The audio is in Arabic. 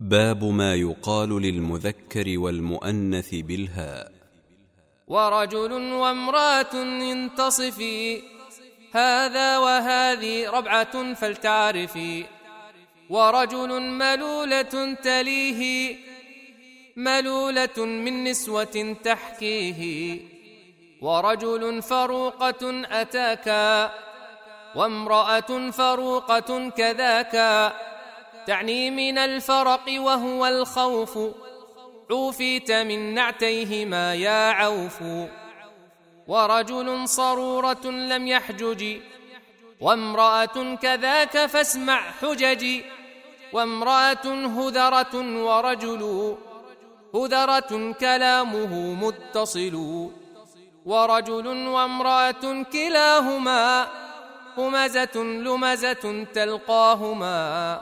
باب ما يقال للمذكر والمؤنث بالهاء. ورجل وامرأة ينتصفي هذا وهذه ربعة فلتعرفي. ورجل ملولة تليه ملولة من نسوة تحكيه. ورجل فروقة اتاكا وامرأة فروقة كذاكا تعني من الفرق وهو الخوف. عوفيت من نعتيهما يا عوف. ورجل صرورة لم يحجج. وامرأة كذاك فاسمع حججي وامرأة هذرة ورجل. هذرة كلامه متصل. ورجل وامرأة كلاهما. همزة لمزة تلقاهما.